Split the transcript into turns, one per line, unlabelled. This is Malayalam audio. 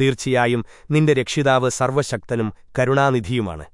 തീർച്ചയായും നിന്റെ രക്ഷിതാവ് സർവശക്തനും കരുണാനിധിയുമാണ്